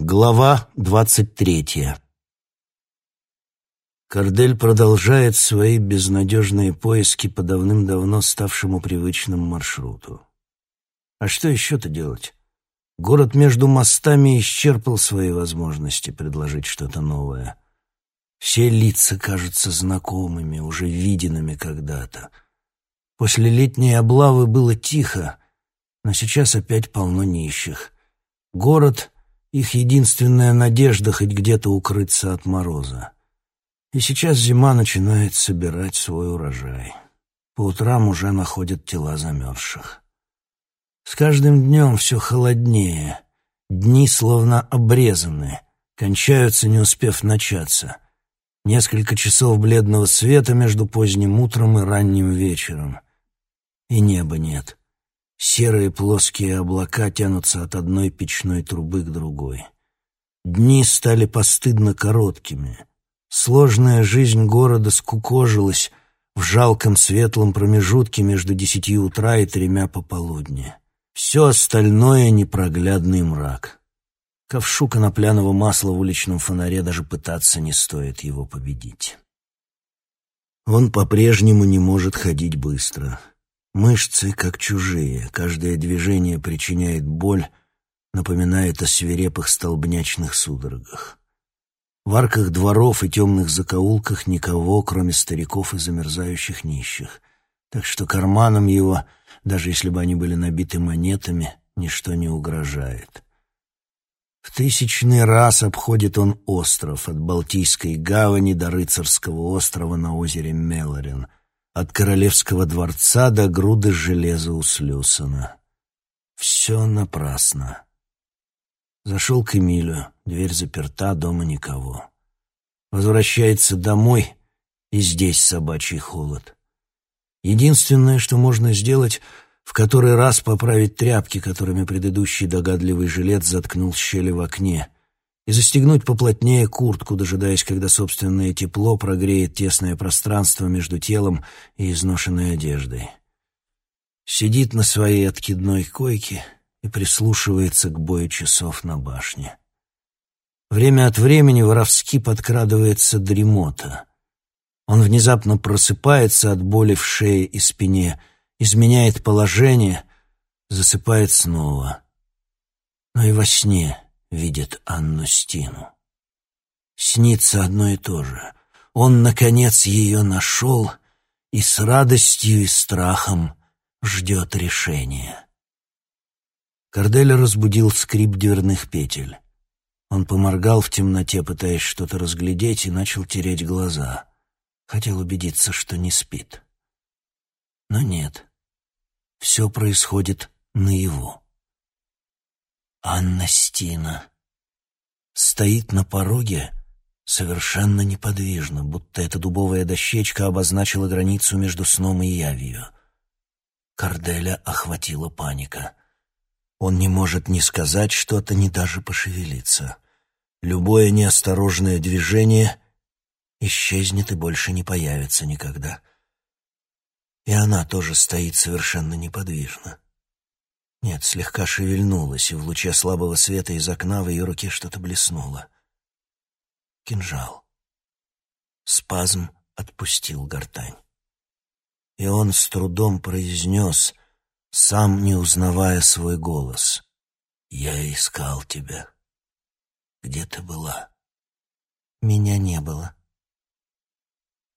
Глава двадцать третья Кордель продолжает свои безнадежные поиски по давным-давно ставшему привычному маршруту. А что еще-то делать? Город между мостами исчерпал свои возможности предложить что-то новое. Все лица кажутся знакомыми, уже виденными когда-то. После летней облавы было тихо, но сейчас опять полно нищих. Город — их единственная надежда хоть где-то укрыться от мороза. И сейчас зима начинает собирать свой урожай. По утрам уже находят тела замерзших. С каждым днем все холоднее. Дни словно обрезаны, кончаются, не успев начаться. Несколько часов бледного света между поздним утром и ранним вечером. И неба нет. Серые плоские облака тянутся от одной печной трубы к другой. Дни стали постыдно короткими. Сложная жизнь города скукожилась в жалком светлом промежутке между десятью утра и тремя пополудни. Все остальное — непроглядный мрак. Ковшу конопляного масла в уличном фонаре даже пытаться не стоит его победить. Он по-прежнему не может ходить быстро — Мышцы как чужие, каждое движение причиняет боль, напоминает о свирепых столбнячных судорогах. В арках дворов и темных закоулках никого, кроме стариков и замерзающих нищих, так что карманам его, даже если бы они были набиты монетами, ничто не угрожает. В тысячный раз обходит он остров от Балтийской гавани до Рыцарского острова на озере Мелорин — от королевского дворца до груды железа у Слюсона. Все напрасно. Зашел к Эмилю, дверь заперта, дома никого. Возвращается домой, и здесь собачий холод. Единственное, что можно сделать, в который раз поправить тряпки, которыми предыдущий догадливый жилет заткнул щели в окне — и застегнуть поплотнее куртку, дожидаясь, когда собственное тепло прогреет тесное пространство между телом и изношенной одеждой. Сидит на своей откидной койке и прислушивается к бою часов на башне. Время от времени воровски подкрадывается дремота. Он внезапно просыпается от боли в шее и спине, изменяет положение, засыпает снова. Но и во сне видит Анну Стину. Снится одно и то же. Он, наконец, ее нашел и с радостью и страхом ждет решения. Кордель разбудил скрип дверных петель. Он поморгал в темноте, пытаясь что-то разглядеть, и начал тереть глаза. Хотел убедиться, что не спит. Но нет. Все происходит наяву. Анна Стина стоит на пороге совершенно неподвижно, будто эта дубовая дощечка обозначила границу между сном и явью. Карделя охватила паника. Он не может ни сказать что-то, ни даже пошевелиться. Любое неосторожное движение исчезнет и больше не появится никогда. И она тоже стоит совершенно неподвижно. Нет, слегка шевельнулась, и в луче слабого света из окна в ее руке что-то блеснуло. Кинжал. Спазм отпустил гортань. И он с трудом произнес, сам не узнавая свой голос. «Я искал тебя. Где ты была?» «Меня не было».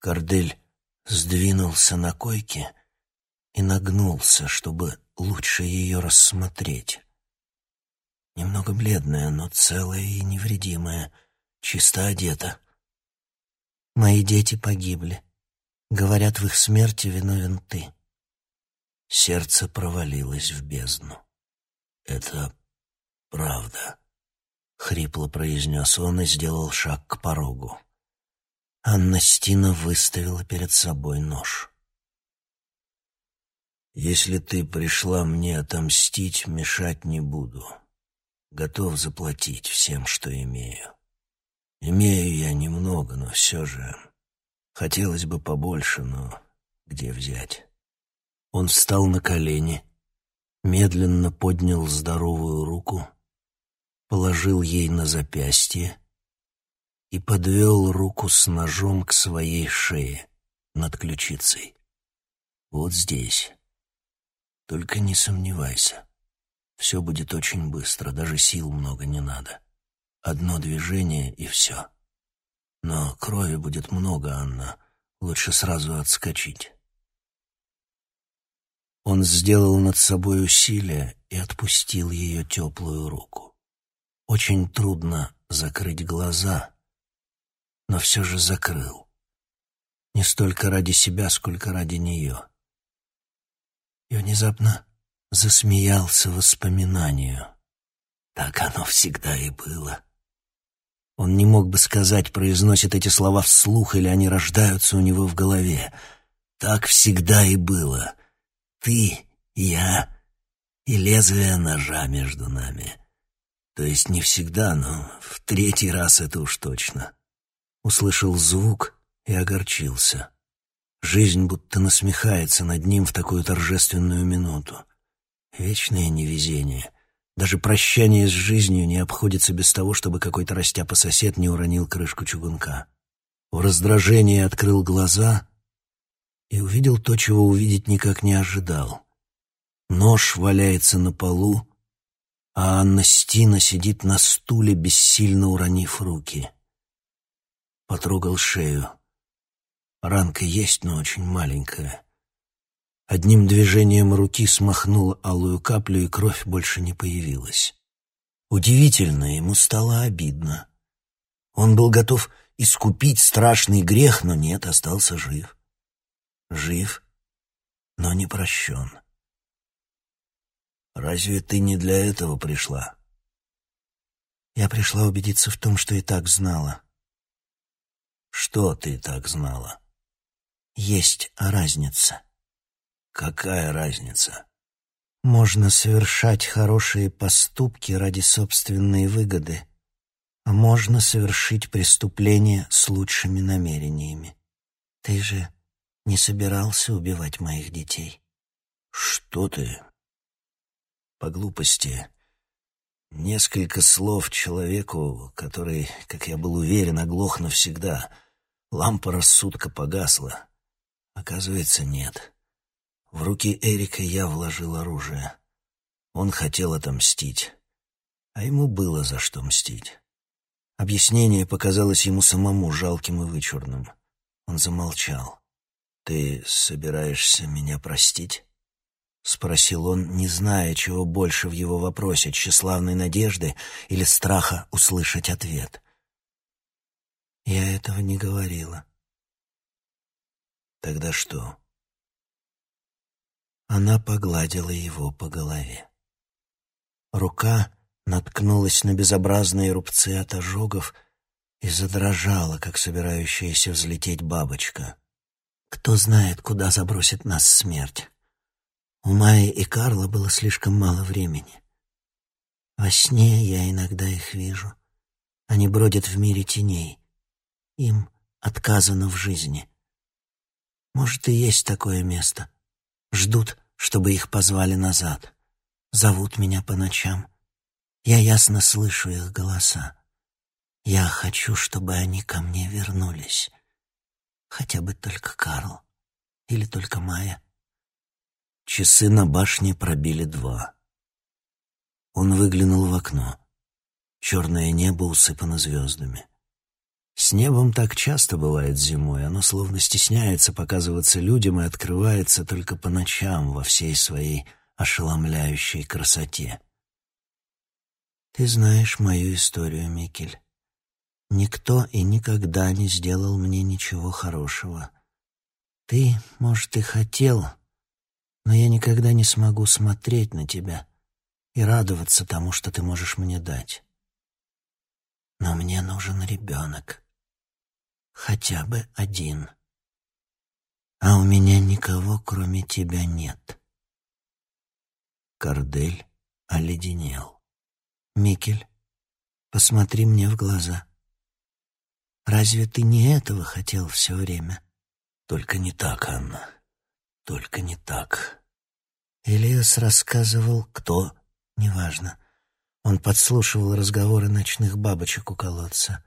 Кордель сдвинулся на койке и нагнулся, чтобы лучше ее рассмотреть. Немного бледная, но целая и невредимая, чисто одета. Мои дети погибли. Говорят, в их смерти виновен ты. Сердце провалилось в бездну. Это правда, хрипло произнес он и сделал шаг к порогу. Анна Стина выставила перед собой нож. Если ты пришла мне отомстить, мешать не буду. Готов заплатить всем, что имею. Имею я немного, но все же... Хотелось бы побольше, но где взять? Он встал на колени, медленно поднял здоровую руку положил ей на запястье и подвел руку с ножом к своей шее над ключицей. Вот здесь. Только не сомневайся. Все будет очень быстро, даже сил много не надо. Одно движение и все. Но крови будет много, Анна. Лучше сразу отскочить. Он сделал над собой усилие и отпустил ее теплую руку. Очень трудно закрыть глаза, но все же закрыл. Не столько ради себя, сколько ради нее. И внезапно засмеялся воспоминанию. Так оно всегда и было. Он не мог бы сказать, произносит эти слова вслух, или они рождаются у него в голове. Так всегда и было. Ты, я и лезвие ножа между нами. То есть не всегда, но в третий раз это уж точно. Услышал звук и огорчился. Жизнь будто насмехается над ним в такую торжественную минуту. Вечное невезение. Даже прощание с жизнью не обходится без того, чтобы какой-то растяпа-сосед не уронил крышку чугунка. В раздражении открыл глаза и увидел то, чего увидеть никак не ожидал. Нож валяется на полу, а Анна Стина сидит на стуле, бессильно уронив руки. Потрогал шею. Ранка есть, но очень маленькая. Одним движением руки смахнул алую каплю, и кровь больше не появилась. Удивительно, ему стало обидно. Он был готов искупить страшный грех, но нет, остался жив. Жив, но не прощен. «Разве ты не для этого пришла?» «Я пришла убедиться в том, что и так знала». «Что ты так знала?» «Есть разница». Какая разница? Можно совершать хорошие поступки ради собственной выгоды, а можно совершить преступление с лучшими намерениями. Ты же не собирался убивать моих детей. Что ты? По глупости. Несколько слов человеку, который, как я был уверен, оглох навсегда. Лампа рассудка погасла. Оказывается, нет. В руки Эрика я вложил оружие. Он хотел отомстить, а ему было за что мстить. Объяснение показалось ему самому жалким и вычурным. Он замолчал. «Ты собираешься меня простить?» — спросил он, не зная, чего больше в его вопросе, тщеславной надежды или страха услышать ответ. «Я этого не говорила». «Тогда что?» Она погладила его по голове. Рука наткнулась на безобразные рубцы от ожогов и задрожала, как собирающаяся взлететь бабочка. Кто знает, куда забросит нас смерть. У Майи и Карла было слишком мало времени. Во сне я иногда их вижу. Они бродят в мире теней. Им отказано в жизни. Может, и есть такое место. Ждут, чтобы их позвали назад. Зовут меня по ночам. Я ясно слышу их голоса. Я хочу, чтобы они ко мне вернулись. Хотя бы только Карл. Или только Майя. Часы на башне пробили два. Он выглянул в окно. Черное небо усыпано звездами. С небом так часто бывает зимой, оно словно стесняется показываться людям и открывается только по ночам во всей своей ошеломляющей красоте. Ты знаешь мою историю, Микель. Никто и никогда не сделал мне ничего хорошего. Ты, может, и хотел, но я никогда не смогу смотреть на тебя и радоваться тому, что ты можешь мне дать. Но мне нужен ребенок хотя бы один. А у меня никого, кроме тебя, нет. Кордель оледенел. Микель, посмотри мне в глаза. Разве ты не этого хотел все время? Только не так, Анна. Только не так. Элиас рассказывал, кто, неважно. Он подслушивал разговоры ночных бабочек у колодца.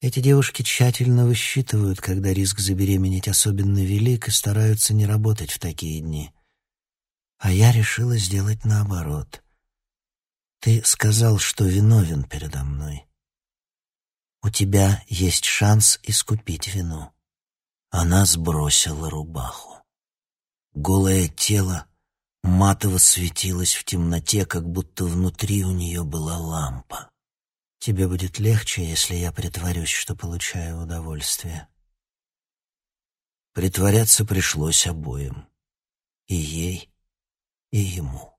Эти девушки тщательно высчитывают, когда риск забеременеть особенно велик, и стараются не работать в такие дни. А я решила сделать наоборот. Ты сказал, что виновен передо мной. У тебя есть шанс искупить вину. Она сбросила рубаху. Голое тело матово светилось в темноте, как будто внутри у нее была лампа. Тебе будет легче, если я притворюсь, что получаю удовольствие. Притворяться пришлось обоим. И ей, и ему.